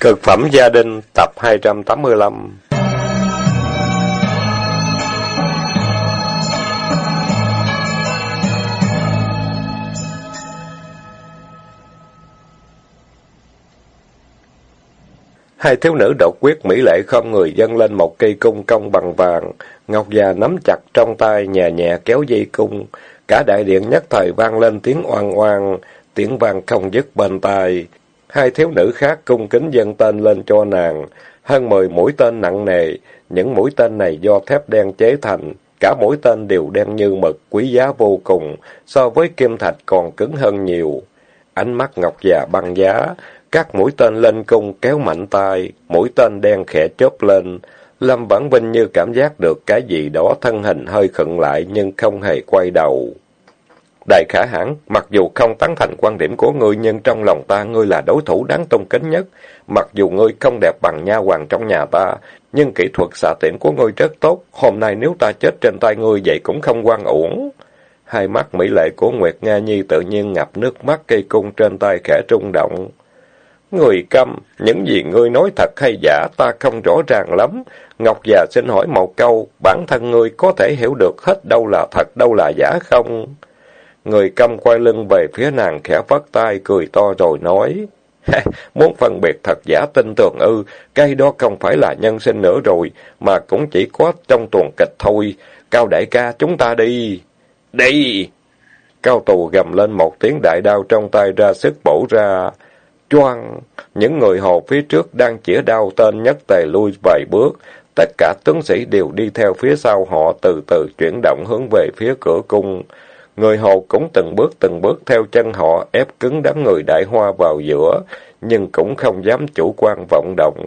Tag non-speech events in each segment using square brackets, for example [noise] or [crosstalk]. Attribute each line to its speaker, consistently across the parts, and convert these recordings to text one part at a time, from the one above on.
Speaker 1: Cực phẩm gia đình tập 285 Hai thiếu nữ độc quyết mỹ lệ không người dâng lên một cây cung công bằng vàng, ngọc già nắm chặt trong tay nhẹ nhẹ kéo dây cung, cả đại điện nhất thời vang lên tiếng oan oan, tiếng vang không dứt bên tai. Hai thiếu nữ khác cung kính dâng tên lên cho nàng, hơn mười mũi tên nặng nề, những mũi tên này do thép đen chế thành, cả mũi tên đều đen như mực, quý giá vô cùng, so với kim thạch còn cứng hơn nhiều. Ánh mắt ngọc già băng giá, các mũi tên lên cung kéo mạnh tay, mũi tên đen khẽ chớp lên. Lâm Vãn Vinh như cảm giác được cái gì đó thân hình hơi khựng lại nhưng không hề quay đầu. Đại khả hãn, mặc dù không tán thành quan điểm của ngươi nhưng trong lòng ta ngươi là đối thủ đáng tôn kính nhất. Mặc dù ngươi không đẹp bằng nha hoàng trong nhà ta, nhưng kỹ thuật xạ tiễn của ngươi rất tốt. Hôm nay nếu ta chết trên tay ngươi vậy cũng không quan uổng. Hai mắt mỹ lệ của Nguyệt Nga Nhi tự nhiên ngập nước mắt cây cung trên tay khẽ trung động. Người câm, những gì ngươi nói thật hay giả ta không rõ ràng lắm. Ngọc già xin hỏi một câu, bản thân ngươi có thể hiểu được hết đâu là thật, đâu là giả không? Người câm quay lưng về phía nàng khẽ vất tay, cười to rồi nói. Muốn phân biệt thật giả tin tưởng ư, cái đó không phải là nhân sinh nữa rồi, mà cũng chỉ có trong tuần kịch thôi. Cao đại ca, chúng ta đi. Đi! Cao tù gầm lên một tiếng đại đao trong tay ra sức bổ ra. Choang! Những người hồ phía trước đang chĩa đao tên nhất tề lui vài bước. Tất cả tướng sĩ đều đi theo phía sau họ từ từ chuyển động hướng về phía cửa cung. Người hồ cũng từng bước từng bước theo chân họ ép cứng đám người đại hoa vào giữa, nhưng cũng không dám chủ quan vọng động.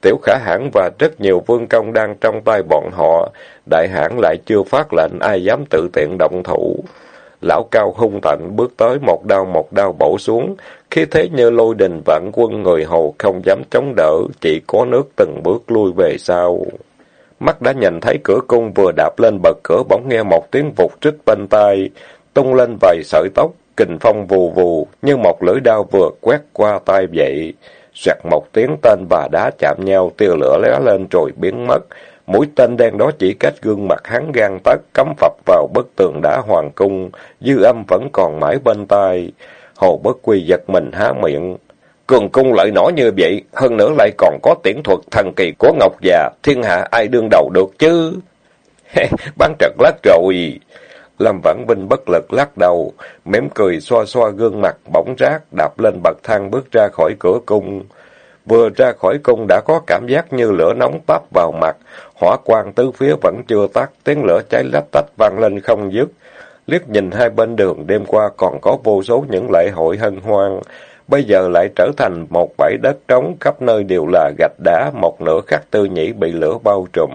Speaker 1: Tiểu khả hãn và rất nhiều vương công đang trong tay bọn họ, đại hãn lại chưa phát lệnh ai dám tự tiện động thủ. Lão cao hung tạnh bước tới một đao một đao bổ xuống, khi thế như lôi đình vạn quân người hồ không dám chống đỡ, chỉ có nước từng bước lui về sau. Mắt đã nhìn thấy cửa cung vừa đạp lên bậc cửa bỗng nghe một tiếng vụt trích bên tai, tung lên vài sợi tóc, kình phong vù vù, như một lưỡi đao vừa quét qua tay vậy. Xoẹt một tiếng tên và đá chạm nhau, tia lửa lóe lên rồi biến mất. Mũi tên đen đó chỉ cách gương mặt hắn gan tấc cắm phập vào bức tường đá hoàng cung, dư âm vẫn còn mãi bên tai. Hồ Bất Quy giật mình há miệng. Cường cung lợi nỏ như vậy, hơn nữa lại còn có tiễn thuật thần kỳ của Ngọc già, thiên hạ ai đương đầu được chứ? [laughs] Bán trật lát rồi. Lâm Vãn Vinh bất lực lắc đầu, mỉm cười xoa xoa gương mặt bỗng rác, đạp lên bậc thang bước ra khỏi cửa cung. Vừa ra khỏi cung đã có cảm giác như lửa nóng táp vào mặt, hỏa quang tứ phía vẫn chưa tắt, tiếng lửa cháy lách tách vang lên không dứt. Liếc nhìn hai bên đường đêm qua còn có vô số những lễ hội hân hoan, bây giờ lại trở thành một bãi đất trống khắp nơi đều là gạch đá, một nửa khắc tư nhĩ bị lửa bao trùm.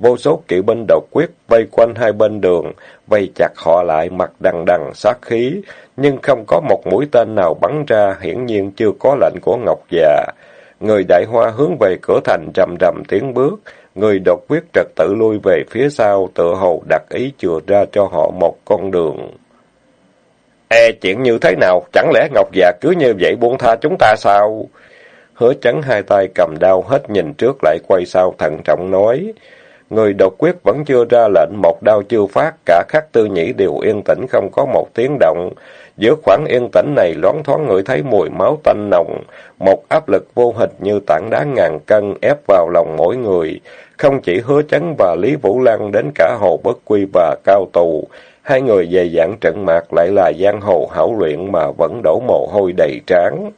Speaker 1: Vô số kỵ binh độc quyết vây quanh hai bên đường, vây chặt họ lại mặt đằng đằng sát khí, nhưng không có một mũi tên nào bắn ra, hiển nhiên chưa có lệnh của Ngọc già. Người đại hoa hướng về cửa thành rầm rầm tiến bước, người độc quyết trật tự lui về phía sau, tự hồ đặt ý chừa ra cho họ một con đường. E chuyện như thế nào, chẳng lẽ Ngọc già cứ như vậy buông tha chúng ta sao? Hứa chấn hai tay cầm đao hết nhìn trước lại quay sau thận trọng nói. Người độc quyết vẫn chưa ra lệnh, một đao chưa phát, cả khắc tư nhĩ đều yên tĩnh không có một tiếng động. Giữa khoảng yên tĩnh này loáng thoáng người thấy mùi máu tanh nồng, một áp lực vô hình như tảng đá ngàn cân ép vào lòng mỗi người. Không chỉ hứa chấn và Lý Vũ Lăng đến cả Hồ Bất Quy và Cao Tù, hai người về dạng trận mạc lại là giang hồ hảo luyện mà vẫn đổ mồ hôi đầy trán.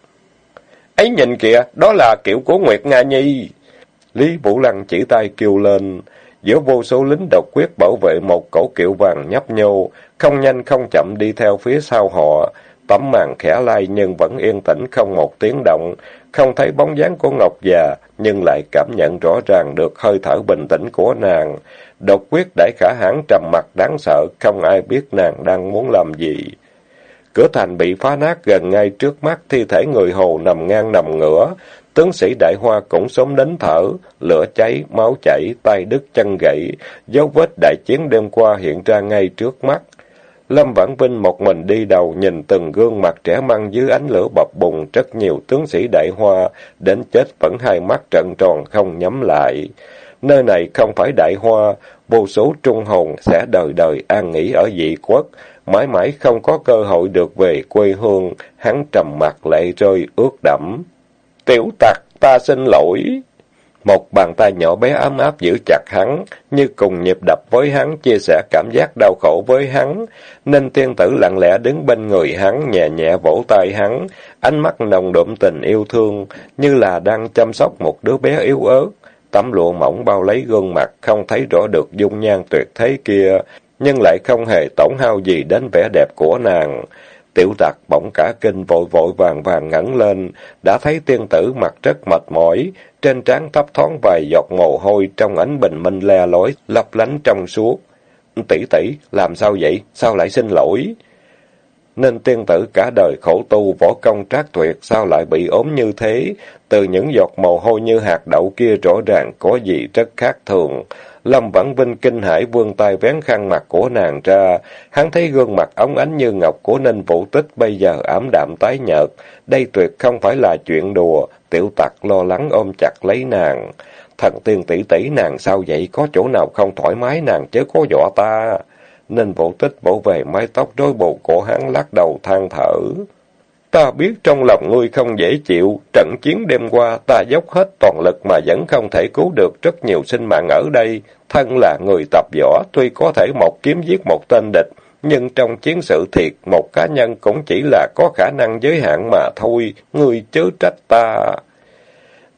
Speaker 1: Ấy nhìn kìa, đó là kiểu của Nguyệt Nga Nhi. Lý Vũ Lăng chỉ tay kêu lên. Giữa vô số lính độc quyết bảo vệ một cổ kiệu vàng nhấp nhô, không nhanh không chậm đi theo phía sau họ. Tấm màn khẽ lai nhưng vẫn yên tĩnh không một tiếng động, không thấy bóng dáng của Ngọc già, nhưng lại cảm nhận rõ ràng được hơi thở bình tĩnh của nàng. Độc quyết đại khả hãn trầm mặt đáng sợ, không ai biết nàng đang muốn làm gì. Cửa thành bị phá nát gần ngay trước mắt, thi thể người hồ nằm ngang nằm ngửa, Tướng sĩ đại hoa cũng sớm đến thở, lửa cháy, máu chảy, tay đứt chân gãy, dấu vết đại chiến đêm qua hiện ra ngay trước mắt. Lâm Vãn Vinh một mình đi đầu nhìn từng gương mặt trẻ măng dưới ánh lửa bập bùng, rất nhiều tướng sĩ đại hoa, đến chết vẫn hai mắt trận tròn không nhắm lại. Nơi này không phải đại hoa, vô số trung hồn sẽ đời đời an nghỉ ở dị quốc, mãi mãi không có cơ hội được về quê hương, hắn trầm mặt lệ rơi ướt đẫm. Tiểu tặc, ta xin lỗi. Một bàn tay nhỏ bé ấm áp giữ chặt hắn, như cùng nhịp đập với hắn, chia sẻ cảm giác đau khổ với hắn. Nên tiên tử lặng lẽ đứng bên người hắn, nhẹ nhẹ vỗ tay hắn, ánh mắt nồng đậm tình yêu thương, như là đang chăm sóc một đứa bé yếu ớt. Tấm lụa mỏng bao lấy gương mặt, không thấy rõ được dung nhan tuyệt thế kia, nhưng lại không hề tổn hao gì đến vẻ đẹp của nàng. Tiểu tặc bỗng cả kinh vội vội vàng vàng ngẩng lên, đã thấy tiên tử mặt rất mệt mỏi, trên trán thấp thoáng vài giọt mồ hôi trong ánh bình minh le lói, lấp lánh trong suốt. Tỷ tỷ, làm sao vậy? Sao lại xin lỗi? Nên tiên tử cả đời khổ tu võ công trác tuyệt, sao lại bị ốm như thế? Từ những giọt mồ hôi như hạt đậu kia rõ ràng có gì rất khác thường. Lâm Vãn Vinh kinh hãi vươn tay vén khăn mặt của nàng ra, hắn thấy gương mặt ống ánh như ngọc của Ninh Vũ Tích bây giờ ảm đạm tái nhợt, đây tuyệt không phải là chuyện đùa, tiểu tặc lo lắng ôm chặt lấy nàng. Thần tiên tỷ tỷ nàng sao vậy, có chỗ nào không thoải mái nàng chứ có dọa ta. Ninh Vũ Tích bổ về mái tóc rối bù của hắn lắc đầu than thở. Ta biết trong lòng ngươi không dễ chịu, trận chiến đêm qua ta dốc hết toàn lực mà vẫn không thể cứu được rất nhiều sinh mạng ở đây. Thân là người tập võ, tuy có thể một kiếm giết một tên địch, nhưng trong chiến sự thiệt, một cá nhân cũng chỉ là có khả năng giới hạn mà thôi, ngươi chớ trách ta.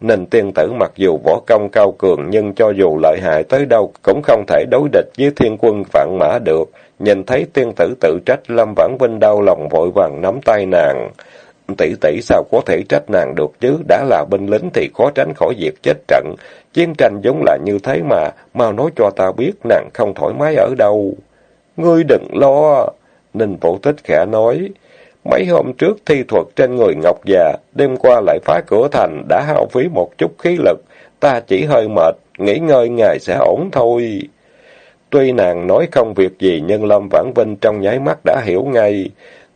Speaker 1: Ninh tiên tử mặc dù võ công cao cường nhưng cho dù lợi hại tới đâu cũng không thể đối địch với thiên quân vạn mã được. Nhìn thấy tiên tử tự trách Lâm Vãn Vinh đau lòng vội vàng nắm tay nàng. Tỷ tỷ sao có thể trách nàng được chứ, đã là binh lính thì khó tránh khỏi việc chết trận. Chiến tranh giống là như thế mà, mau nói cho ta biết nàng không thoải mái ở đâu. Ngươi đừng lo, Ninh Vũ Tích khẽ nói. Mấy hôm trước thi thuật trên người Ngọc già, đêm qua lại phá cửa thành, đã hao phí một chút khí lực. Ta chỉ hơi mệt, nghỉ ngơi ngày sẽ ổn thôi. Tuy nàng nói không việc gì, nhưng Lâm Vãn Vinh trong nháy mắt đã hiểu ngay.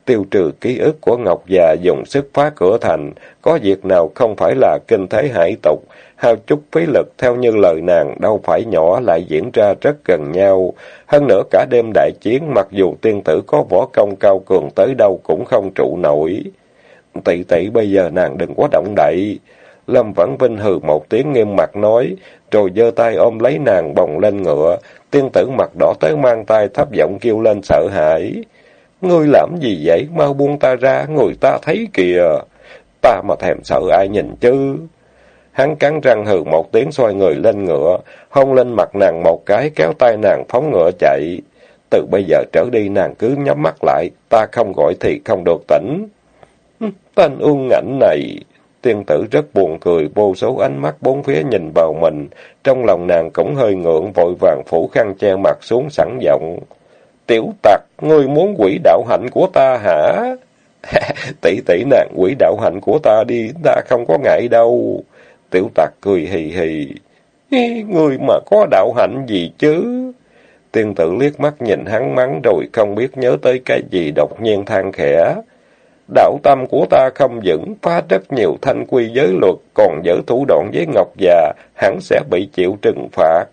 Speaker 1: Tiêu trừ ký ức của Ngọc già dùng sức phá cửa thành, có việc nào không phải là kinh thế hải tục, hao chút phí lực theo như lời nàng đâu phải nhỏ lại diễn ra rất gần nhau. Hơn nữa cả đêm đại chiến mặc dù tiên tử có võ công cao cường tới đâu cũng không trụ nổi. Tỷ tỷ bây giờ nàng đừng quá động đậy. Lâm Vãn Vinh hừ một tiếng nghiêm mặt nói, rồi giơ tay ôm lấy nàng bồng lên ngựa. Tiên tử mặt đỏ tới mang tay thấp giọng kêu lên sợ hãi. Ngươi làm gì vậy? Mau buông ta ra, người ta thấy kìa. Ta mà thèm sợ ai nhìn chứ. Hắn cắn răng hừ một tiếng xoay người lên ngựa, hôn lên mặt nàng một cái, kéo tay nàng phóng ngựa chạy. Từ bây giờ trở đi nàng cứ nhắm mắt lại, ta không gọi thì không được tỉnh. Tên ương ngảnh này... Tiên tử rất buồn cười, vô số ánh mắt bốn phía nhìn vào mình. Trong lòng nàng cũng hơi ngượng, vội vàng phủ khăn che mặt xuống sẵn giọng. Tiểu tặc, ngươi muốn quỷ đạo hạnh của ta hả? [laughs] tỷ tỷ nàng quỷ đạo hạnh của ta đi, ta không có ngại đâu. Tiểu tặc cười hì hì. người mà có đạo hạnh gì chứ? Tiên tử liếc mắt nhìn hắn mắng rồi không biết nhớ tới cái gì đột nhiên than khẽ. Đạo tâm của ta không vững, phá rất nhiều thanh quy giới luật, còn dở thủ đoạn với Ngọc già, hắn sẽ bị chịu trừng phạt.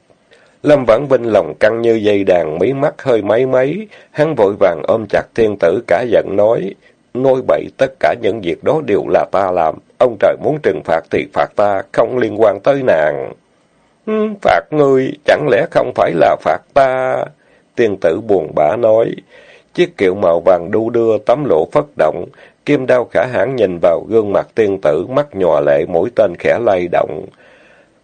Speaker 1: Lâm Vãn Vinh lòng căng như dây đàn, mí mắt hơi máy máy, hắn vội vàng ôm chặt thiên tử cả giận nói, nói bậy tất cả những việc đó đều là ta làm, ông trời muốn trừng phạt thì phạt ta, không liên quan tới nàng. Ừ, phạt ngươi, chẳng lẽ không phải là phạt ta? Tiên tử buồn bã nói, chiếc kiệu màu vàng đu đưa, tấm lộ phất động, kim đao khả hãn nhìn vào gương mặt tiên tử, mắt nhòa lệ, mũi tên khẽ lay động.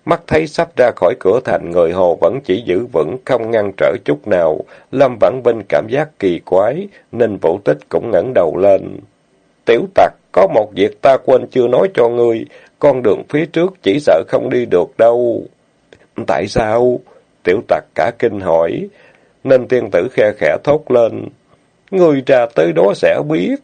Speaker 1: Mắt thấy sắp ra khỏi cửa thành, người hồ vẫn chỉ giữ vững, không ngăn trở chút nào. Lâm Vãn Vinh cảm giác kỳ quái, nên vũ tích cũng ngẩng đầu lên. Tiểu tặc, có một việc ta quên chưa nói cho ngươi, con đường phía trước chỉ sợ không đi được đâu. Tại sao? Tiểu tặc cả kinh hỏi, nên tiên tử khe khẽ thốt lên. Ngươi ra tới đó sẽ biết.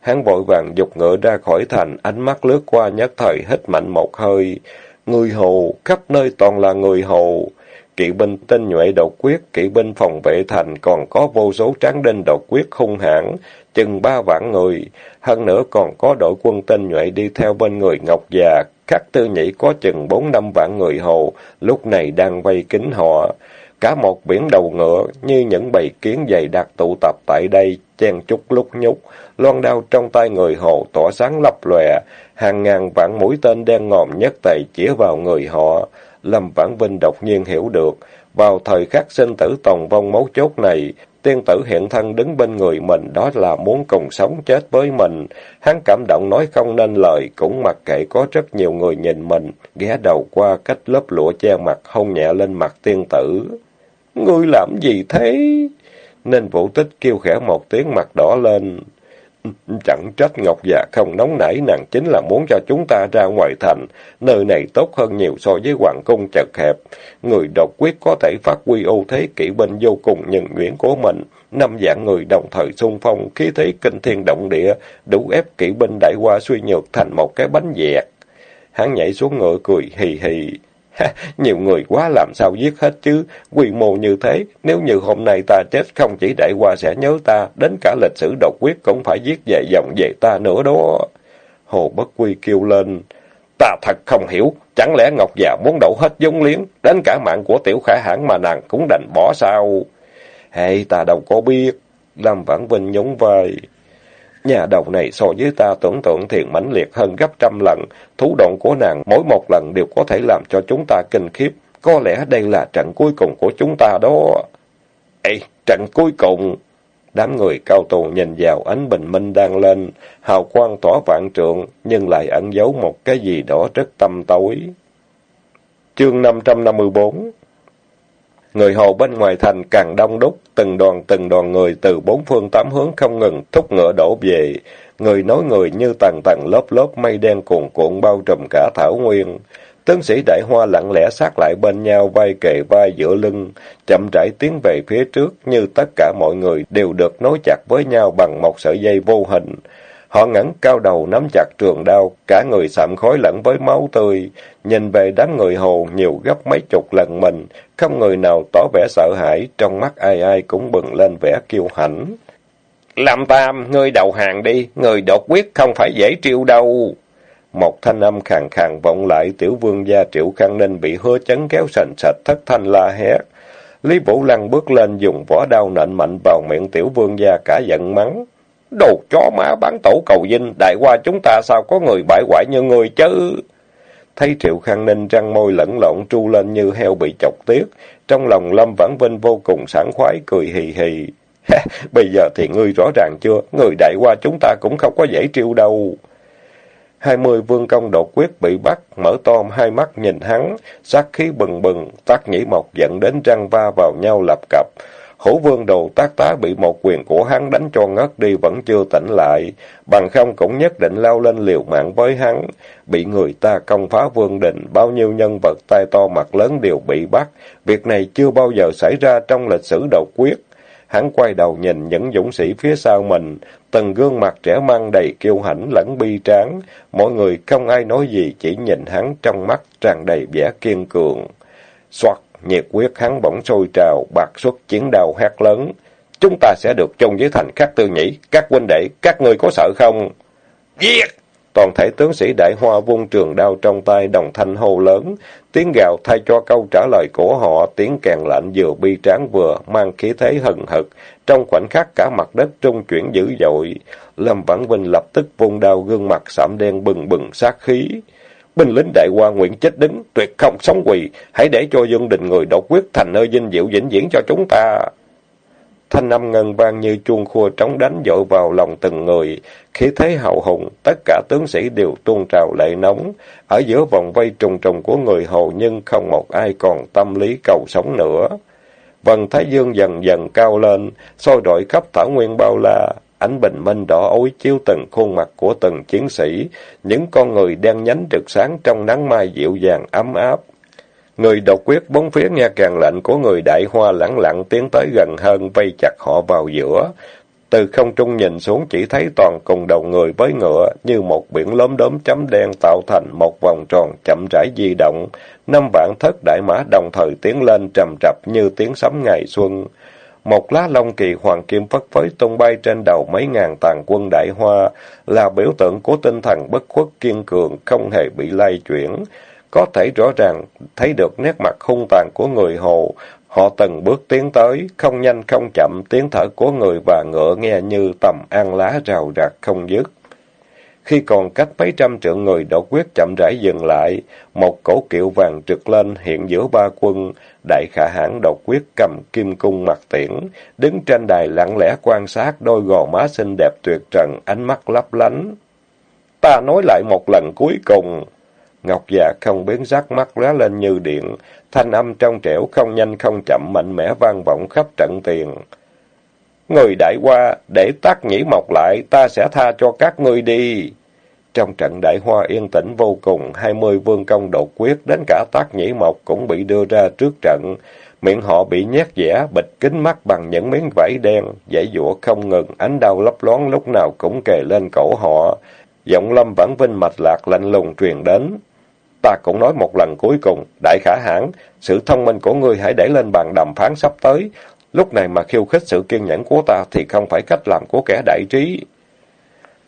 Speaker 1: Hắn vội vàng dục ngựa ra khỏi thành, ánh mắt lướt qua nhất thời hít mạnh một hơi. Người hồ, khắp nơi toàn là người hồ. kỵ binh tinh nhuệ độc quyết, kỵ binh phòng vệ thành, còn có vô số tráng đinh độc quyết hung hãn, chừng ba vạn người. Hơn nữa còn có đội quân tinh nhuệ đi theo bên người Ngọc già, các tư nhĩ có chừng bốn năm vạn người hồ, lúc này đang vây kính họ. Cả một biển đầu ngựa, như những bầy kiến dày đặc tụ tập tại đây, chen chúc lúc nhúc, loan đao trong tay người hồ tỏa sáng lấp lòe, hàng ngàn vạn mũi tên đen ngòm nhất tề chĩa vào người họ. Lâm Vãn Vinh đột nhiên hiểu được, vào thời khắc sinh tử tòng vong mấu chốt này, tiên tử hiện thân đứng bên người mình đó là muốn cùng sống chết với mình. Hắn cảm động nói không nên lời, cũng mặc kệ có rất nhiều người nhìn mình, ghé đầu qua cách lớp lụa che mặt hôn nhẹ lên mặt tiên tử. Ngươi làm gì thế? Nên vũ tích kêu khẽ một tiếng mặt đỏ lên. Chẳng trách Ngọc Dạ không nóng nảy nàng chính là muốn cho chúng ta ra ngoài thành. Nơi này tốt hơn nhiều so với hoàng cung chật hẹp. Người độc quyết có thể phát huy ưu thế kỵ binh vô cùng nhân nguyễn của mình. Năm dạng người đồng thời xung phong, khí thế kinh thiên động địa, đủ ép kỵ binh đại qua suy nhược thành một cái bánh dẹt. Hắn nhảy xuống ngựa cười hì hì. [laughs] nhiều người quá làm sao giết hết chứ, quy mô như thế, nếu như hôm nay ta chết không chỉ đại qua sẽ nhớ ta, đến cả lịch sử độc quyết cũng phải giết về dòng về ta nữa đó. Hồ Bất Quy kêu lên, ta thật không hiểu, chẳng lẽ Ngọc già muốn đổ hết giống liếng, đến cả mạng của tiểu khả hãn mà nàng cũng đành bỏ sao? Hay ta đâu có biết, Lâm Vãn Vinh nhún vai. Nhà đầu này so với ta tưởng tượng thiền mãnh liệt hơn gấp trăm lần. Thú đoạn của nàng mỗi một lần đều có thể làm cho chúng ta kinh khiếp. Có lẽ đây là trận cuối cùng của chúng ta đó. Ê, trận cuối cùng! Đám người cao tù nhìn vào ánh bình minh đang lên, hào quang tỏa vạn trượng, nhưng lại ẩn giấu một cái gì đó rất tâm tối. Chương 554 Người hầu bên ngoài thành càng đông đúc, từng đoàn từng đoàn người từ bốn phương tám hướng không ngừng thúc ngựa đổ về. Người nói người như tầng tầng lớp lớp mây đen cuồn cuộn bao trùm cả thảo nguyên. Tướng sĩ đại hoa lặng lẽ sát lại bên nhau, vai kề vai giữa lưng, chậm rãi tiến về phía trước như tất cả mọi người đều được nối chặt với nhau bằng một sợi dây vô hình. Họ ngẩng cao đầu nắm chặt trường đao, cả người sạm khói lẫn với máu tươi. Nhìn về đám người hồ nhiều gấp mấy chục lần mình, không người nào tỏ vẻ sợ hãi, trong mắt ai ai cũng bừng lên vẻ kiêu hãnh. Làm tam, ngươi đầu hàng đi, người đột quyết không phải dễ triêu đâu. Một thanh âm khàn khàn vọng lại, tiểu vương gia triệu khăn ninh bị hứa chấn kéo sành sạch thất thanh la hét. Lý Vũ Lăng bước lên dùng vỏ đao nện mạnh vào miệng tiểu vương gia cả giận mắng. Đồ chó má bán tổ cầu dinh, đại qua chúng ta sao có người bại hoại như người chứ? Thấy Triệu Khang Ninh răng môi lẫn lộn tru lên như heo bị chọc tiết, trong lòng Lâm Vãn Vinh vô cùng sảng khoái, cười hì hì. Bây giờ thì ngươi rõ ràng chưa, người đại qua chúng ta cũng không có dễ triêu đâu. Hai mươi vương công đột quyết bị bắt, mở to hai mắt nhìn hắn, sát khí bừng bừng, tác nhĩ mộc dẫn đến răng va vào nhau lập cập. Hổ vương đầu tác tá bị một quyền của hắn đánh cho ngất đi vẫn chưa tỉnh lại, bằng không cũng nhất định lao lên liều mạng với hắn. Bị người ta công phá vương đình, bao nhiêu nhân vật tay to mặt lớn đều bị bắt. Việc này chưa bao giờ xảy ra trong lịch sử đầu quyết. Hắn quay đầu nhìn những dũng sĩ phía sau mình, từng gương mặt trẻ mang đầy kiêu hãnh lẫn bi tráng. Mọi người không ai nói gì, chỉ nhìn hắn trong mắt tràn đầy vẻ kiên cường. Soạt! Nhiệt quyết hắn bỗng sôi trào, bạc xuất chiến đầu hét lớn. Chúng ta sẽ được chung với thành khắc tư nhĩ, các huynh đệ, các ngươi có sợ không? Giết! Toàn thể tướng sĩ đại hoa vung trường đao trong tay đồng thanh hô lớn, tiếng gào thay cho câu trả lời của họ, tiếng kèn lạnh vừa bi tráng vừa, mang khí thế hừng hực. Trong khoảnh khắc cả mặt đất trung chuyển dữ dội, Lâm Vãn Vinh lập tức vung đao gương mặt sạm đen bừng bừng sát khí. Binh lính đại qua nguyện chết đứng, tuyệt không sống quỳ, hãy để cho dân đình người độc quyết thành nơi dinh diệu vĩnh viễn cho chúng ta. Thanh âm ngân vang như chuông khua trống đánh dội vào lòng từng người, khí thế hào hùng, tất cả tướng sĩ đều tuôn trào lệ nóng. Ở giữa vòng vây trùng trùng của người hầu nhưng không một ai còn tâm lý cầu sống nữa. Vần Thái Dương dần dần cao lên, soi rọi khắp thảo nguyên bao la, Ánh bình minh đỏ ối chiếu từng khuôn mặt của từng chiến sĩ, những con người đen nhánh rực sáng trong nắng mai dịu dàng ấm áp. Người độc quyết bốn phía nghe càng lệnh của người đại hoa lẳng lặng tiến tới gần hơn, vây chặt họ vào giữa. Từ không trung nhìn xuống chỉ thấy toàn cùng đầu người với ngựa, như một biển lớn đốm chấm đen tạo thành một vòng tròn chậm rãi di động. Năm vạn thất đại mã đồng thời tiến lên trầm trập như tiếng sấm ngày xuân. Một lá long kỳ hoàng kim phất phới tung bay trên đầu mấy ngàn tàn quân đại hoa, là biểu tượng của tinh thần bất khuất kiên cường, không hề bị lay chuyển. Có thể rõ ràng thấy được nét mặt hung tàn của người Hồ, Họ từng bước tiến tới, không nhanh không chậm, tiếng thở của người và ngựa nghe như tầm an lá rào rạc không dứt. Khi còn cách mấy trăm trượng người đột quyết chậm rãi dừng lại, một cổ kiệu vàng trực lên hiện giữa ba quân, đại khả hãn đột quyết cầm kim cung mặt tiễn, đứng trên đài lặng lẽ quan sát đôi gò má xinh đẹp tuyệt trần, ánh mắt lấp lánh. Ta nói lại một lần cuối cùng. Ngọc già không biến sắc mắt lóe lên như điện, thanh âm trong trẻo không nhanh không chậm mạnh mẽ vang vọng khắp trận tiền. Người đại qua, để tác nhĩ mọc lại, ta sẽ tha cho các ngươi đi. Trong trận đại hoa yên tĩnh vô cùng, hai mươi vương công đột quyết, đến cả tác nhĩ mộc cũng bị đưa ra trước trận. Miệng họ bị nhét dẻ, bịch kính mắt bằng những miếng vải đen, dãy dụa không ngừng, ánh đau lấp loáng lúc nào cũng kề lên cổ họ. Giọng lâm vẫn vinh mạch lạc lạnh lùng truyền đến. Ta cũng nói một lần cuối cùng, đại khả hãn, sự thông minh của ngươi hãy để lên bàn đàm phán sắp tới. Lúc này mà khiêu khích sự kiên nhẫn của ta thì không phải cách làm của kẻ đại trí.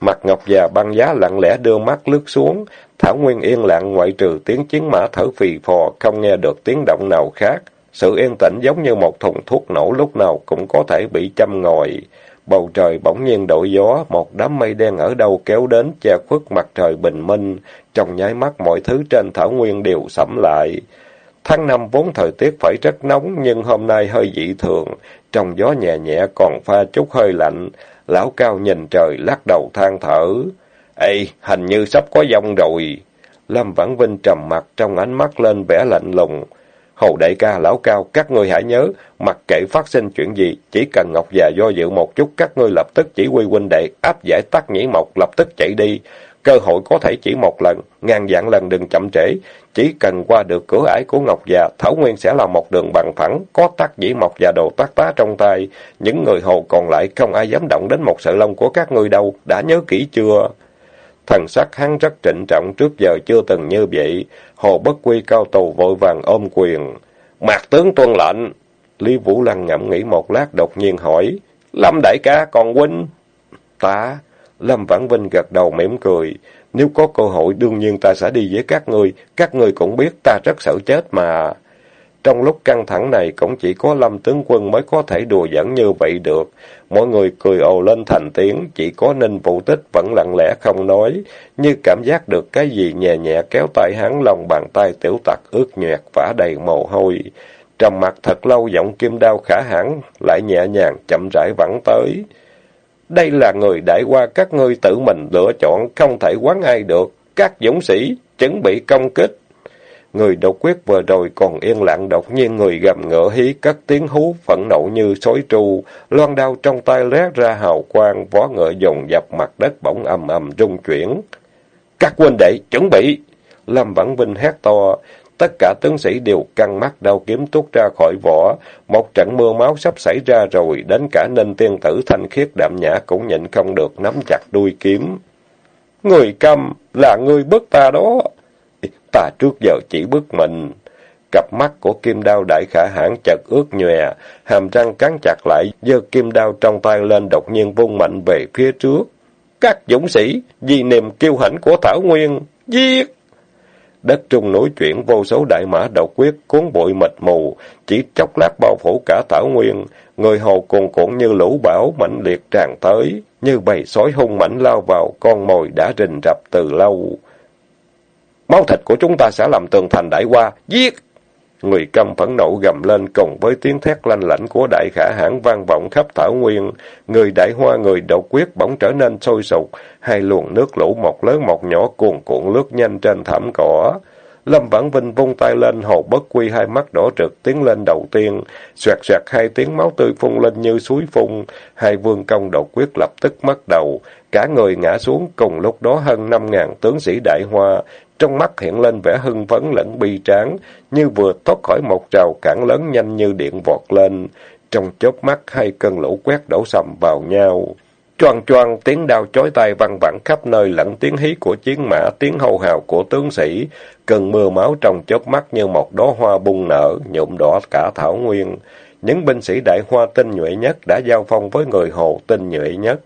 Speaker 1: Mặt Ngọc già băng giá lặng lẽ đưa mắt lướt xuống, Thảo Nguyên yên lặng ngoại trừ tiếng chiến mã thở phì phò, không nghe được tiếng động nào khác. Sự yên tĩnh giống như một thùng thuốc nổ lúc nào cũng có thể bị châm ngòi. Bầu trời bỗng nhiên đổi gió, một đám mây đen ở đâu kéo đến, che khuất mặt trời bình minh. Trong nháy mắt mọi thứ trên thảo nguyên đều sẫm lại. Tháng năm vốn thời tiết phải rất nóng, nhưng hôm nay hơi dị thường. Trong gió nhẹ nhẹ còn pha chút hơi lạnh. Lão cao nhìn trời, lắc đầu than thở. Ê, hình như sắp có dông rồi. Lâm Vãn Vinh trầm mặt trong ánh mắt lên vẻ lạnh lùng. Hầu đại ca lão cao, các ngươi hãy nhớ, mặc kệ phát sinh chuyện gì, chỉ cần Ngọc già do dự một chút, các ngươi lập tức chỉ huy huynh đệ, áp giải tắc nhĩ mộc, lập tức chạy đi. Cơ hội có thể chỉ một lần, ngàn dạng lần đừng chậm trễ. Chỉ cần qua được cửa ải của Ngọc già, Thảo Nguyên sẽ là một đường bằng phẳng, có tắc dĩ mộc và đồ tác tá trong tay. Những người hồ còn lại không ai dám động đến một sợi lông của các ngươi đâu, đã nhớ kỹ chưa? Thần sắc hắn rất trịnh trọng trước giờ chưa từng như vậy. Hồ Bất Quy cao tù vội vàng ôm quyền. Mạc tướng tuân lệnh. Lý Vũ Lăng ngẫm nghĩ một lát đột nhiên hỏi. Lâm đại ca còn huynh? tá Lâm Vãn Vinh gật đầu mỉm cười. Nếu có cơ hội đương nhiên ta sẽ đi với các ngươi. Các ngươi cũng biết ta rất sợ chết mà. Trong lúc căng thẳng này cũng chỉ có Lâm tướng quân mới có thể đùa giỡn như vậy được. Mọi người cười ồ lên thành tiếng, chỉ có Ninh Vũ Tích vẫn lặng lẽ không nói, như cảm giác được cái gì nhẹ nhẹ kéo tay hắn lòng bàn tay tiểu tặc ướt nhẹt vả đầy mồ hôi. Trầm mặt thật lâu giọng kim đao khả hãn lại nhẹ nhàng chậm rãi vẳng tới. Đây là người đại qua các ngươi tự mình lựa chọn, không thể quán ai được. Các dũng sĩ chuẩn bị công kích. Người độc quyết vừa rồi còn yên lặng đột nhiên người gầm ngựa hí cất tiếng hú phẫn nộ như sói tru, loan đao trong tay lóe ra hào quang, vó ngựa dồn dập mặt đất bỗng ầm ầm rung chuyển. Các huynh đệ, chuẩn bị! Lâm Vãn Vinh hét to, tất cả tướng sĩ đều căng mắt đau kiếm tút ra khỏi vỏ, một trận mưa máu sắp xảy ra rồi, đến cả ninh tiên tử thanh khiết đạm nhã cũng nhịn không được nắm chặt đuôi kiếm. Người câm, là người bức ta đó! ta trước giờ chỉ bức mình. Cặp mắt của kim đao đại khả hãn chật ướt nhòe, hàm răng cắn chặt lại, giơ kim đao trong tay lên đột nhiên vung mạnh về phía trước. Các dũng sĩ, vì niềm kiêu hãnh của Thảo Nguyên, giết! Đất trung núi chuyển vô số đại mã độc quyết, cuốn bụi mịt mù, chỉ chốc lát bao phủ cả Thảo Nguyên. Người hồ cuồn cuộn như lũ bão mạnh liệt tràn tới, như bầy sói hung mãnh lao vào, con mồi đã rình rập từ lâu. Máu thịt của chúng ta sẽ làm tường thành đại qua, giết! Người câm phẫn nộ gầm lên cùng với tiếng thét lanh lảnh của đại khả hãn vang vọng khắp thảo nguyên. Người đại hoa người độc quyết bỗng trở nên sôi sục, hai luồng nước lũ một lớn một nhỏ cuồn cuộn lướt nhanh trên thảm cỏ. Lâm Vãn Vinh vung tay lên, hồ bất quy hai mắt đỏ trực tiến lên đầu tiên, xoẹt xoẹt hai tiếng máu tươi phun lên như suối phun, hai vương công độc quyết lập tức mất đầu, cả người ngã xuống cùng lúc đó hơn năm ngàn tướng sĩ đại hoa, trong mắt hiện lên vẻ hưng phấn lẫn bi tráng, như vừa thoát khỏi một trào cản lớn nhanh như điện vọt lên. Trong chớp mắt hai cơn lũ quét đổ sầm vào nhau. Choang choang tiếng đao chói tai văng vẳng khắp nơi lẫn tiếng hí của chiến mã, tiếng hô hào của tướng sĩ. Cơn mưa máu trong chớp mắt như một đóa hoa bung nở, nhuộm đỏ cả thảo nguyên. Những binh sĩ đại hoa tinh nhuệ nhất đã giao phong với người Hồ tinh nhuệ nhất.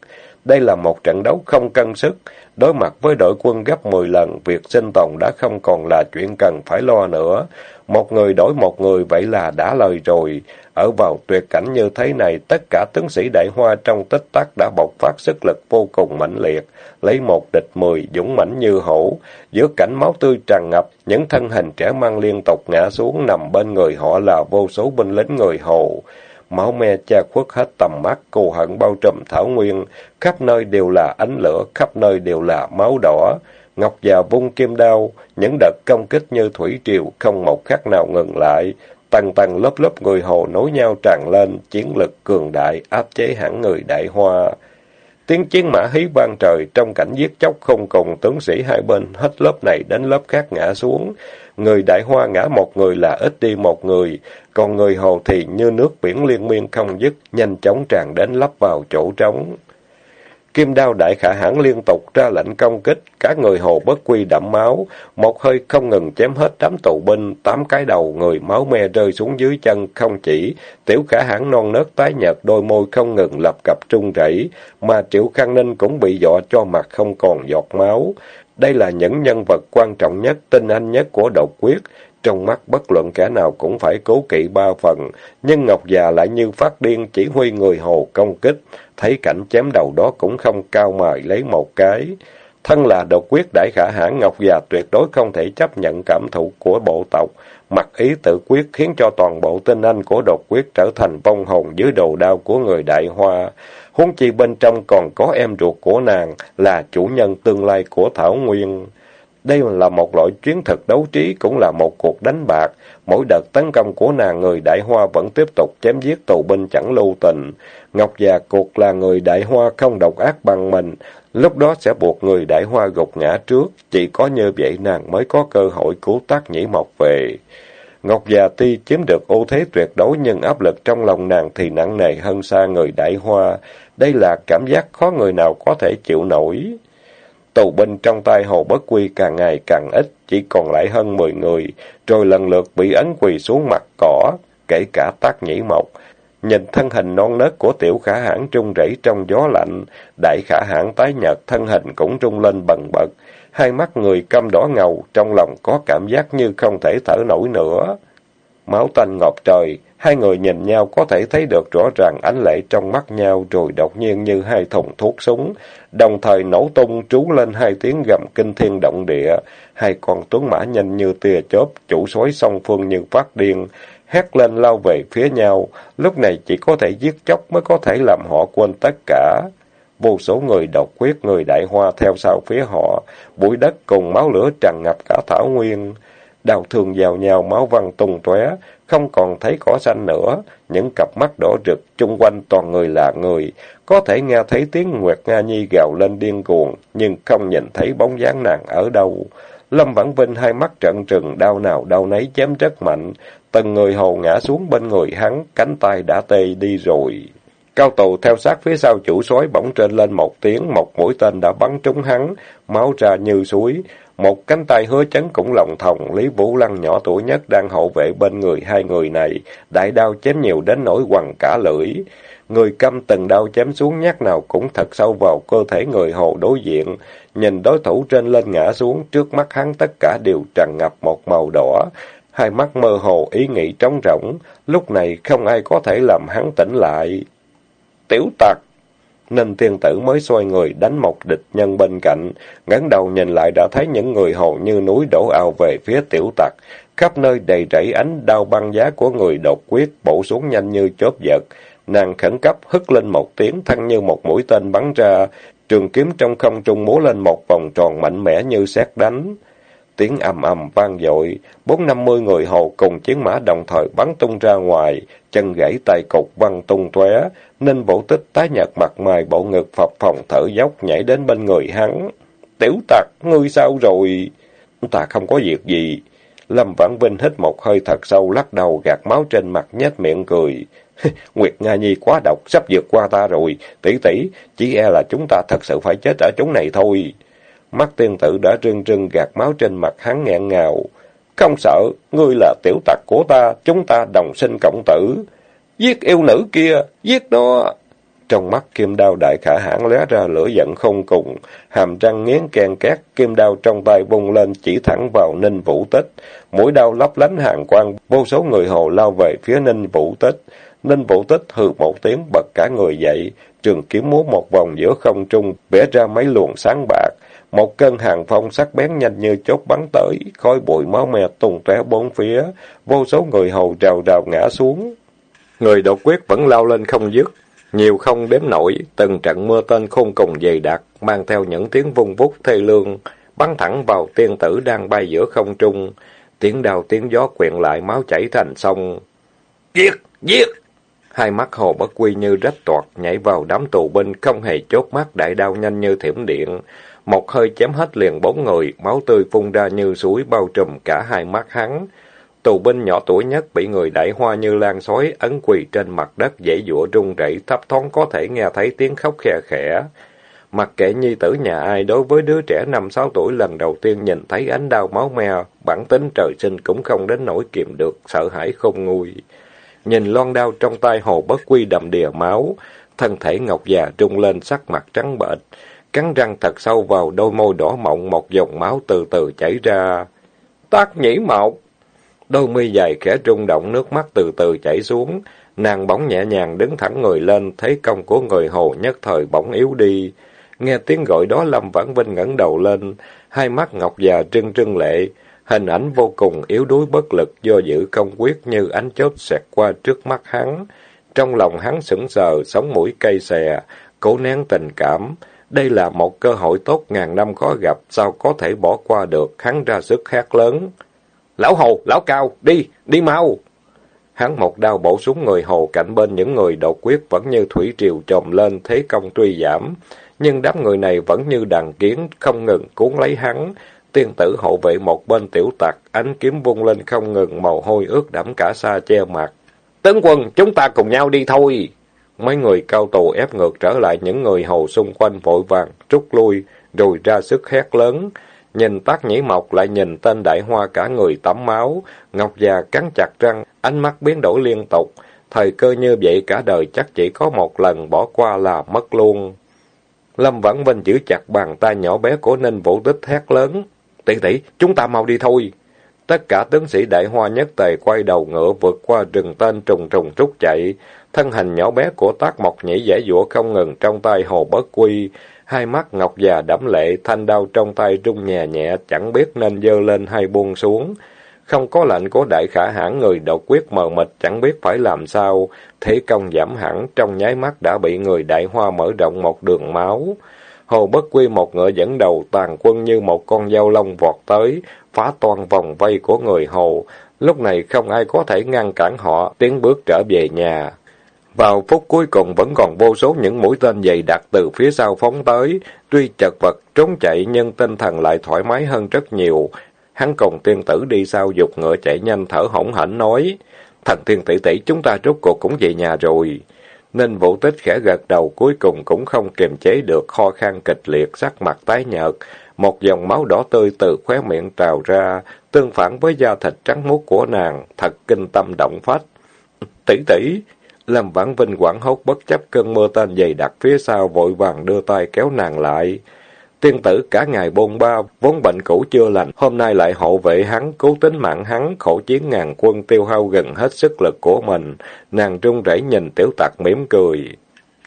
Speaker 1: Đây là một trận đấu không cân sức. Đối mặt với đội quân gấp 10 lần, việc sinh tồn đã không còn là chuyện cần phải lo nữa. Một người đổi một người vậy là đã lời rồi. Ở vào tuyệt cảnh như thế này, tất cả tướng sĩ đại hoa trong tích tắc đã bộc phát sức lực vô cùng mãnh liệt, lấy một địch mười, dũng mãnh như hổ. Giữa cảnh máu tươi tràn ngập, những thân hình trẻ mang liên tục ngã xuống nằm bên người họ là vô số binh lính người Hồ. Máu me che khuất hết tầm mắt, cù hận bao trùm thảo nguyên, khắp nơi đều là ánh lửa, khắp nơi đều là máu đỏ. Ngọc già vung kim đao, những đợt công kích như thủy triều, không một khắc nào ngừng lại. Tầng tầng lớp lớp người Hồ nối nhau tràn lên, chiến lực cường đại, áp chế hẳn người đại hoa. Tiếng chiến mã hí vang trời, trong cảnh giết chóc không cùng, tướng sĩ hai bên hết lớp này đến lớp khác ngã xuống. Người đại hoa ngã một người là ít đi một người, còn người Hồ thì như nước biển liên miên không dứt, nhanh chóng tràn đến lấp vào chỗ trống. Kim đao đại khả hãn liên tục ra lệnh công kích, cả người hồ bất quy đẫm máu, một hơi không ngừng chém hết đám tù binh, tám cái đầu người máu me rơi xuống dưới chân không chỉ, tiểu khả hãn non nớt tái nhợt đôi môi không ngừng lập cặp trung rẩy, mà Triệu Khang Ninh cũng bị dọa cho mặt không còn giọt máu. Đây là những nhân vật quan trọng nhất, tinh anh nhất của độc quyết, trong mắt bất luận kẻ nào cũng phải cố kỵ ba phần, nhưng Ngọc già lại như phát điên chỉ huy người hồ công kích, thấy cảnh chém đầu đó cũng không cao mời lấy một cái. Thân là độc quyết đại khả hãn Ngọc già tuyệt đối không thể chấp nhận cảm thụ của bộ tộc, mặc ý tự quyết khiến cho toàn bộ tinh anh của độc quyết trở thành vong hồn dưới đầu đao của người đại hoa. Huống chi bên trong còn có em ruột của nàng, là chủ nhân tương lai của Thảo Nguyên. Đây là một loại chuyến thực đấu trí, cũng là một cuộc đánh bạc. Mỗi đợt tấn công của nàng người đại hoa vẫn tiếp tục chém giết tù binh chẳng lưu tình. Ngọc già cuộc là người đại hoa không độc ác bằng mình, lúc đó sẽ buộc người đại hoa gục ngã trước. Chỉ có như vậy nàng mới có cơ hội cứu tác nhĩ mộc về. Ngọc già ti chiếm được ưu thế tuyệt đối nhưng áp lực trong lòng nàng thì nặng nề hơn xa người đại hoa. Đây là cảm giác khó người nào có thể chịu nổi. Tù binh trong tay Hồ Bất Quy càng ngày càng ít, chỉ còn lại hơn 10 người, rồi lần lượt bị ấn quỳ xuống mặt cỏ, kể cả tác nhĩ mộc. Nhìn thân hình non nớt của tiểu khả hãn trung rẩy trong gió lạnh, đại khả hãn tái nhợt thân hình cũng trung lên bần bật, hai mắt người căm đỏ ngầu, trong lòng có cảm giác như không thể thở nổi nữa. Máu tanh ngọc trời, hai người nhìn nhau có thể thấy được rõ ràng ánh lệ trong mắt nhau rồi đột nhiên như hai thùng thuốc súng, đồng thời nổ tung trú lên hai tiếng gầm kinh thiên động địa. Hai con tuấn mã nhanh như tia chớp, chủ soái song phương như phát điên, hét lên lao về phía nhau, lúc này chỉ có thể giết chóc mới có thể làm họ quên tất cả. Vô số người độc quyết, người đại hoa theo sau phía họ, bụi đất cùng máu lửa tràn ngập cả thảo nguyên. Đào thường vào nhau, máu văng tung tóe, không còn thấy cỏ xanh nữa, những cặp mắt đỏ rực, chung quanh toàn người là người, có thể nghe thấy tiếng Nguyệt Nga Nhi gào lên điên cuồng, nhưng không nhìn thấy bóng dáng nàng ở đâu. Lâm Vãn Vinh hai mắt trận trừng, đau nào đau nấy chém rất mạnh, từng người hồ ngã xuống bên người hắn, cánh tay đã tê đi rồi. Cao tù theo sát phía sau chủ soái bỗng trên lên một tiếng, một mũi tên đã bắn trúng hắn, máu ra như suối. Một cánh tay hứa chấn cũng lòng thòng, Lý Vũ Lăng nhỏ tuổi nhất đang hậu vệ bên người hai người này, đại đao chém nhiều đến nỗi quằn cả lưỡi. Người căm từng đao chém xuống nhát nào cũng thật sâu vào cơ thể người hồ đối diện, nhìn đối thủ trên lên ngã xuống, trước mắt hắn tất cả đều tràn ngập một màu đỏ, hai mắt mơ hồ ý nghĩ trống rỗng, lúc này không ai có thể làm hắn tỉnh lại. Tiểu tặc! Ninh tiên tử mới xoay người đánh một địch nhân bên cạnh, ngẩng đầu nhìn lại đã thấy những người hồ như núi đổ ào về phía tiểu tặc, khắp nơi đầy rẫy ánh đao băng giá của người đột quyết bổ xuống nhanh như chớp giật. Nàng khẩn cấp hất lên một tiếng thăng như một mũi tên bắn ra, trường kiếm trong không trung múa lên một vòng tròn mạnh mẽ như xét đánh. Tiếng ầm ầm vang dội, bốn năm mươi người hầu cùng chiến mã đồng thời bắn tung ra ngoài, chân gãy tay cục văng tung tóe, nên bộ tích tái nhợt mặt mày bộ ngực phập phồng thở dốc nhảy đến bên người hắn. Tiểu tặc, ngươi sao rồi? Ta không có việc gì. Lâm Vãn Vinh hít một hơi thật sâu, lắc đầu, gạt máu trên mặt, nhếch miệng cười. [laughs] Nguyệt Nga Nhi quá độc, sắp vượt qua ta rồi. Tỷ tỷ, chỉ e là chúng ta thật sự phải chết ở chỗ này thôi. Mắt tiên tử đã rưng rưng gạt máu trên mặt hắn nghẹn ngào. Không sợ, ngươi là tiểu tặc của ta, chúng ta đồng sinh cộng tử. Giết yêu nữ kia, giết nó. Trong mắt kim đao đại khả hãn lóe ra lửa giận không cùng, hàm răng nghiến ken két, kim đao trong tay bung lên chỉ thẳng vào Ninh Vũ Tích. Mũi đao lấp lánh hàng quang, vô số người hồ lao về phía Ninh Vũ Tích. Ninh Vũ Tích hừ một tiếng bật cả người dậy, trường kiếm múa một vòng giữa không trung, vẽ ra mấy luồng sáng bạc. Một cơn hàng phong sắc bén nhanh như chốt bắn tới, khói bụi máu me tung tóe bốn phía, vô số người hầu rào rào ngã xuống. Người đột quyết vẫn lao lên không dứt, nhiều không đếm nổi, từng trận mưa tên khôn cùng dày đặc, mang theo những tiếng vung vút thê lương, bắn thẳng vào tiên tử đang bay giữa không trung. Tiếng đào tiếng gió quyện lại máu chảy thành sông. Giết! Giết! Hai mắt hồ bất quy như rách toạt, nhảy vào đám tù binh, không hề chốt mắt đại đao nhanh như thiểm điện. Một hơi chém hết liền bốn người, máu tươi phun ra như suối bao trùm cả hai mắt hắn. Tù binh nhỏ tuổi nhất bị người đại hoa như lan sói ấn quỳ trên mặt đất dễ dụa rung rẩy thấp thoáng có thể nghe thấy tiếng khóc khe khẽ. Mặc kệ nhi tử nhà ai đối với đứa trẻ năm sáu tuổi lần đầu tiên nhìn thấy ánh đau máu me, bản tính trời sinh cũng không đến nỗi kiềm được, sợ hãi không nguôi. Nhìn loan đao trong tay hồ bất quy đầm đìa máu, thân thể ngọc già trung lên sắc mặt trắng bệch, cắn răng thật sâu vào đôi môi đỏ mọng một dòng máu từ từ chảy ra. Tác nhĩ mộc! Đôi mi dài khẽ rung động nước mắt từ từ chảy xuống, nàng bỗng nhẹ nhàng đứng thẳng người lên, thấy công của người hồ nhất thời bỗng yếu đi. Nghe tiếng gọi đó Lâm Vãn Vinh ngẩng đầu lên, hai mắt ngọc già trưng trưng lệ, hình ảnh vô cùng yếu đuối bất lực do giữ công quyết như ánh chớp xẹt qua trước mắt hắn. Trong lòng hắn sững sờ, sống mũi cây xè, cố nén tình cảm. Đây là một cơ hội tốt ngàn năm khó gặp, sao có thể bỏ qua được, hắn ra sức hát lớn. Lão Hồ, Lão Cao, đi, đi mau! Hắn một đao bổ xuống người Hồ cạnh bên những người đột quyết vẫn như thủy triều trồm lên, thế công tuy giảm. Nhưng đám người này vẫn như đàn kiến, không ngừng cuốn lấy hắn. Tiên tử hộ vệ một bên tiểu tặc, ánh kiếm vung lên không ngừng, màu hôi ướt đẫm cả xa che mặt. Tướng quân, chúng ta cùng nhau đi thôi! Mấy người cao tù ép ngược trở lại những người hầu xung quanh vội vàng, rút lui, rồi ra sức hét lớn. Nhìn tác nhĩ mộc lại nhìn tên đại hoa cả người tắm máu, ngọc già cắn chặt răng, ánh mắt biến đổi liên tục. Thời cơ như vậy cả đời chắc chỉ có một lần bỏ qua là mất luôn. Lâm Vãn Vinh giữ chặt bàn tay nhỏ bé của Ninh Vũ Tích hét lớn. Tỷ tỷ, chúng ta mau đi thôi. Tất cả tướng sĩ đại hoa nhất tề quay đầu ngựa vượt qua rừng tên trùng trùng trúc chạy. Thân hình nhỏ bé của tác mộc nhĩ dễ dũa không ngừng trong tay hồ bất quy. Hai mắt ngọc già đẫm lệ, thanh đao trong tay rung nhẹ nhẹ, chẳng biết nên dơ lên hay buông xuống. Không có lệnh của đại khả hãn người độc quyết mờ mịt chẳng biết phải làm sao. Thế công giảm hẳn, trong nháy mắt đã bị người đại hoa mở rộng một đường máu. Hồ Bất Quy một ngựa dẫn đầu tàn quân như một con dao lông vọt tới, phá toàn vòng vây của người Hồ. Lúc này không ai có thể ngăn cản họ, tiến bước trở về nhà. Vào phút cuối cùng vẫn còn vô số những mũi tên dày đặc từ phía sau phóng tới, tuy chật vật trốn chạy nhưng tinh thần lại thoải mái hơn rất nhiều. Hắn cùng tiên tử đi sau dục ngựa chạy nhanh thở hổn hển nói, thần tiên tỷ tỷ chúng ta rốt cuộc cũng về nhà rồi. Nên vũ tích khẽ gật đầu cuối cùng cũng không kiềm chế được kho khan kịch liệt sắc mặt tái nhợt, một dòng máu đỏ tươi từ khóe miệng trào ra, tương phản với da thịt trắng muốt của nàng, thật kinh tâm động phách. Tỷ tỷ, Lâm Vãn Vinh quảng hốt bất chấp cơn mưa tên dày đặc phía sau vội vàng đưa tay kéo nàng lại. Tiên tử cả ngày bôn ba, vốn bệnh cũ chưa lành, hôm nay lại hộ vệ hắn, cứu tính mạng hắn, khổ chiến ngàn quân tiêu hao gần hết sức lực của mình. Nàng run rẩy nhìn tiểu tặc mỉm cười.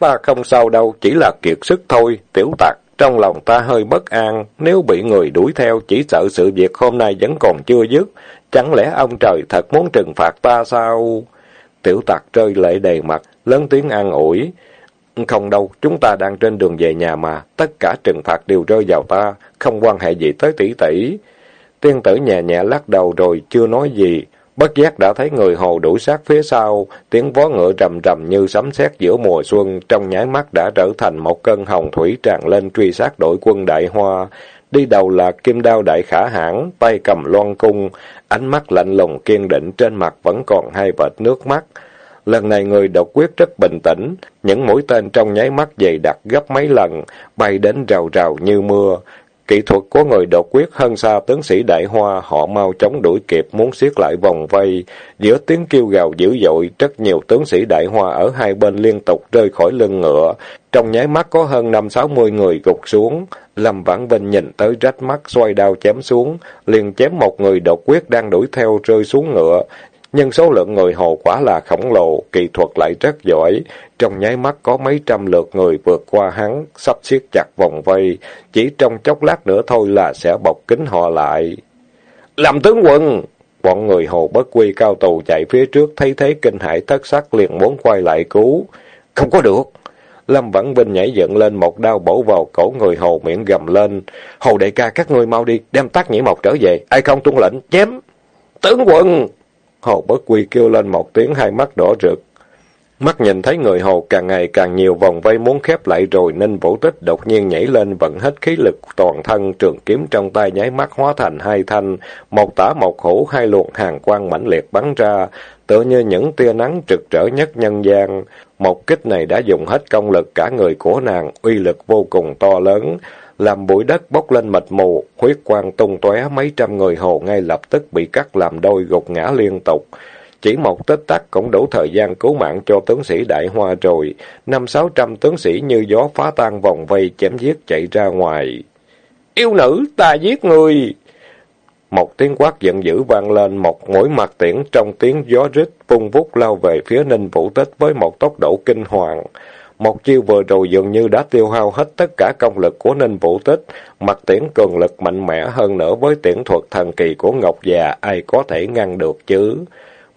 Speaker 1: Ta không sao đâu, chỉ là kiệt sức thôi, tiểu tặc. Trong lòng ta hơi bất an, nếu bị người đuổi theo, chỉ sợ sự việc hôm nay vẫn còn chưa dứt. Chẳng lẽ ông trời thật muốn trừng phạt ta sao? Tiểu tặc rơi lệ đầy mặt, lớn tiếng an ủi. Không đâu, chúng ta đang trên đường về nhà mà, tất cả trừng phạt đều rơi vào ta, không quan hệ gì tới tỷ tỷ. Tiên tử nhẹ nhẹ lắc đầu rồi chưa nói gì, bất giác đã thấy người hồ đuổi sát phía sau, tiếng vó ngựa rầm rầm như sấm sét giữa mùa xuân, trong nháy mắt đã trở thành một cơn hồng thủy tràn lên truy sát đội quân đại hoa. Đi đầu là kim đao đại khả hãn, tay cầm loan cung, ánh mắt lạnh lùng kiên định, trên mặt vẫn còn hai vệt nước mắt. Lần này người độc quyết rất bình tĩnh, những mũi tên trong nháy mắt dày đặc gấp mấy lần, bay đến rào rào như mưa. Kỹ thuật của người độc quyết hơn xa tướng sĩ đại hoa, họ mau chóng đuổi kịp muốn siết lại vòng vây. Giữa tiếng kêu gào dữ dội, rất nhiều tướng sĩ đại hoa ở hai bên liên tục rơi khỏi lưng ngựa. Trong nháy mắt có hơn năm sáu mươi người gục xuống. Lâm Vãn Vinh nhìn tới rách mắt xoay đao chém xuống, liền chém một người độc quyết đang đuổi theo rơi xuống ngựa. Nhưng số lượng người hồ quả là khổng lồ, kỳ thuật lại rất giỏi. Trong nháy mắt có mấy trăm lượt người vượt qua hắn, sắp siết chặt vòng vây. Chỉ trong chốc lát nữa thôi là sẽ bọc kính họ lại. Làm tướng quân! Bọn người hồ bất quy cao tù chạy phía trước thấy thế kinh hãi thất sắc liền muốn quay lại cứu. Không có được! Lâm Vãn Vinh nhảy dựng lên một đao bổ vào cổ người hồ miệng gầm lên. Hồ đại ca các ngươi mau đi, đem tác nhĩ mộc trở về, ai không tuân lệnh, chém! Tướng quân! Hồ Bất Quy kêu lên một tiếng hai mắt đỏ rực. Mắt nhìn thấy người hồ càng ngày càng nhiều vòng vây muốn khép lại rồi nên vũ tích đột nhiên nhảy lên vận hết khí lực toàn thân trường kiếm trong tay nháy mắt hóa thành hai thanh, một tả một hữu hai luồng hàng quang mãnh liệt bắn ra, tựa như những tia nắng trực trở nhất nhân gian. Một kích này đã dùng hết công lực cả người của nàng, uy lực vô cùng to lớn, làm bụi đất bốc lên mịt mù, huyết quang tung tóe mấy trăm người hồ ngay lập tức bị cắt làm đôi gục ngã liên tục. Chỉ một tích tắc cũng đủ thời gian cứu mạng cho tướng sĩ Đại Hoa rồi, năm sáu trăm tướng sĩ như gió phá tan vòng vây chém giết chạy ra ngoài. Yêu nữ, ta giết người! Một tiếng quát giận dữ vang lên, một mũi mặt tiễn trong tiếng gió rít vung vút lao về phía Ninh Vũ Tích với một tốc độ kinh hoàng. Một chiêu vừa rồi dường như đã tiêu hao hết tất cả công lực của Ninh Vũ Tích, mặt tiễn cường lực mạnh mẽ hơn nữa với tiễn thuật thần kỳ của Ngọc già, ai có thể ngăn được chứ?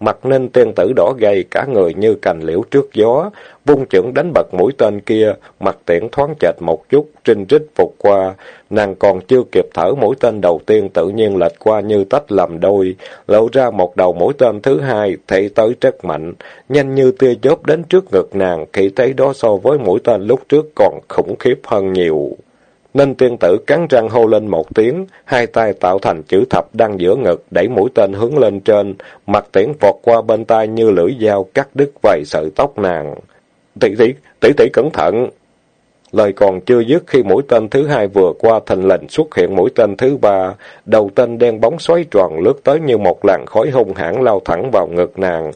Speaker 1: Mặt nên tiên tử đỏ gay cả người như cành liễu trước gió, vung chưởng đánh bật mũi tên kia, mặt tiễn thoáng chệch một chút, trinh rít phục qua. Nàng còn chưa kịp thở mũi tên đầu tiên tự nhiên lệch qua như tách làm đôi, lộ ra một đầu mũi tên thứ hai, thị tới rất mạnh, nhanh như tia chớp đến trước ngực nàng, khi thấy đó so với mũi tên lúc trước còn khủng khiếp hơn nhiều. Ninh tiên tử cắn răng hô lên một tiếng, hai tay tạo thành chữ thập đang giữa ngực, đẩy mũi tên hướng lên trên, mặt tiễn vọt qua bên tai như lưỡi dao cắt đứt vài sợi tóc nàng. Tỷ tỷ, tỷ tỷ cẩn thận! Lời còn chưa dứt khi mũi tên thứ hai vừa qua thành lệnh xuất hiện mũi tên thứ ba, đầu tên đen bóng xoáy tròn lướt tới như một làn khói hung hãn lao thẳng vào ngực nàng.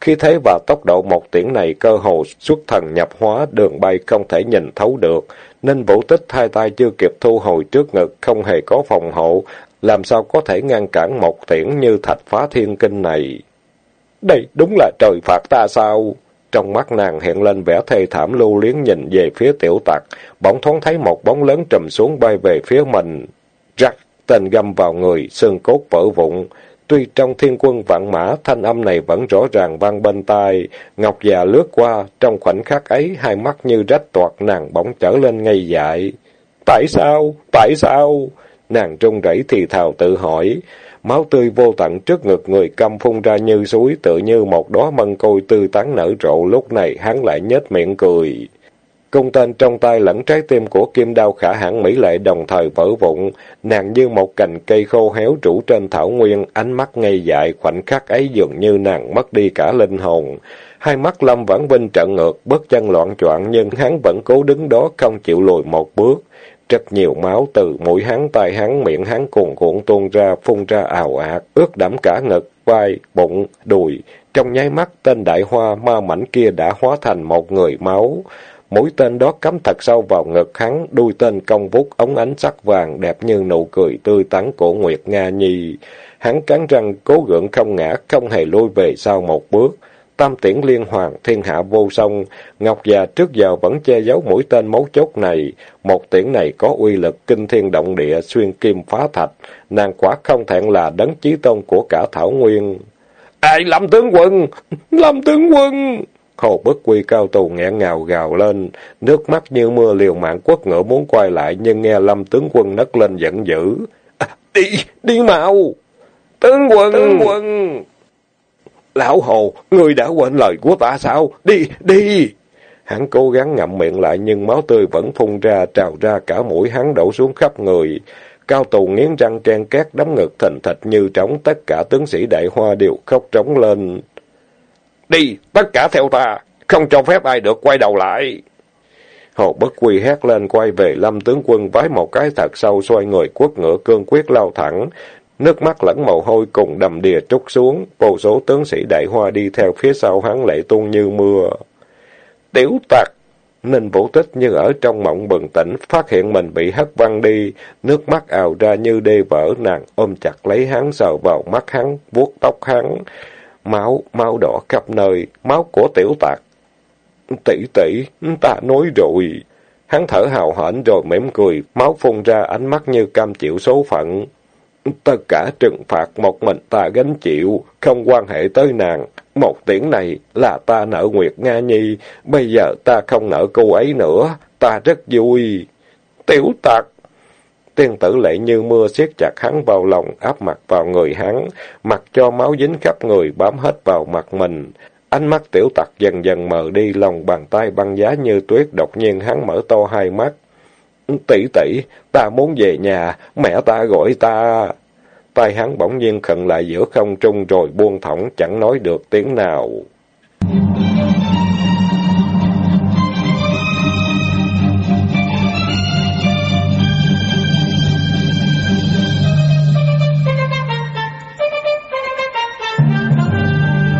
Speaker 1: Khi thế và tốc độ một tiễn này cơ hồ xuất thần nhập hóa, đường bay không thể nhìn thấu được, nên vũ tích hai tay chưa kịp thu hồi trước ngực, không hề có phòng hộ, làm sao có thể ngăn cản một tiễn như thạch phá thiên kinh này. Đây đúng là trời phạt ta sao? Trong mắt nàng hiện lên vẻ thê thảm lưu liếng nhìn về phía tiểu tặc, bỗng thoáng thấy một bóng lớn trùm xuống bay về phía mình. Rắc, tên găm vào người, xương cốt vỡ vụn. Tuy trong thiên quân vạn mã, thanh âm này vẫn rõ ràng vang bên tai. Ngọc già lướt qua, trong khoảnh khắc ấy, hai mắt như rách toạc nàng bỗng trở lên ngây dại. Tại sao? Tại sao? Nàng trung rẩy thì thào tự hỏi. Máu tươi vô tận trước ngực người câm phun ra như suối, tự như một đóa mân côi tư tán nở rộ. Lúc này hắn lại nhếch miệng cười. Cung tên trong tay lẫn trái tim của kim đao khả hãn mỹ lệ đồng thời vỡ vụn, nàng như một cành cây khô héo trụ trên thảo nguyên, ánh mắt ngây dại, khoảnh khắc ấy dường như nàng mất đi cả linh hồn. Hai mắt Lâm Vãn Vinh trận ngược, bước chân loạn choạng nhưng hắn vẫn cố đứng đó không chịu lùi một bước. Rất nhiều máu từ mũi hắn, tai hắn, miệng hắn cuồn cuộn tuôn ra, phun ra ào ạt, ướt đẫm cả ngực, vai, bụng, đùi. Trong nháy mắt, tên đại hoa ma mảnh kia đã hóa thành một người máu. Mũi tên đó cắm thật sâu vào ngực hắn, đuôi tên cong vút ống ánh sắc vàng đẹp như nụ cười tươi tắn của Nguyệt Nga Nhi. Hắn cắn răng cố gượng không ngã, không hề lui về sau một bước. Tam tiễn liên hoàng, thiên hạ vô song, Ngọc già trước giờ vẫn che giấu mũi tên mấu chốt này. Một tiễn này có uy lực kinh thiên động địa, xuyên kim phá thạch. Nàng quả không thẹn là đấng chí tôn của cả Thảo Nguyên. Ai Lâm tướng quân! Lâm tướng quân! Hồ bất quy cao tù nghẹn ngào gào lên, nước mắt như mưa liều mạng quất ngựa muốn quay lại, nhưng nghe lâm tướng quân nấc lên giận dữ. À, đi, đi mau! Tướng quân! Tướng quân! Lão Hồ, ngươi đã quên lời của ta sao? Đi, đi! Hắn cố gắng ngậm miệng lại nhưng máu tươi vẫn phun ra, trào ra cả mũi hắn đổ xuống khắp người. Cao tù nghiến răng ken két đấm ngực thình thịch như trống, tất cả tướng sĩ đại hoa đều khóc trống lên. Đi, tất cả theo ta, không cho phép ai được quay đầu lại. Hồ Bất Quy hét lên quay về lâm tướng quân vái một cái thật sâu xoay người quất ngựa cương quyết lao thẳng. Nước mắt lẫn mồ hôi cùng đầm đìa trút xuống, vô số tướng sĩ đại hoa đi theo phía sau hắn lệ tuôn như mưa. Tiểu tặc! Ninh Vũ Tích như ở trong mộng bừng tỉnh, phát hiện mình bị hất văng đi, nước mắt ào ra như đê vỡ, nàng ôm chặt lấy hắn, sờ vào mắt hắn, vuốt tóc hắn. Máu, máu đỏ khắp nơi, máu của tiểu tạc. Tỷ tỷ, ta nói rồi. Hắn thở hào hển rồi mỉm cười, máu phun ra ánh mắt như cam chịu số phận. Tất cả trừng phạt một mình ta gánh chịu, không quan hệ tới nàng. Một tiếng này là ta nợ Nguyệt Nga Nhi, bây giờ ta không nợ cô ấy nữa, ta rất vui. Tiểu tặc! Tiên tử lệ như mưa siết chặt hắn vào lòng, áp mặt vào người hắn, mặc cho máu dính khắp người bám hết vào mặt mình. Ánh mắt tiểu tặc dần dần mờ đi, lòng bàn tay băng giá như tuyết, đột nhiên hắn mở to hai mắt. Tỷ tỷ, ta muốn về nhà, mẹ ta gọi ta. Tay hắn bỗng nhiên khẩn lại giữa không trung rồi buông thõng chẳng nói được tiếng nào.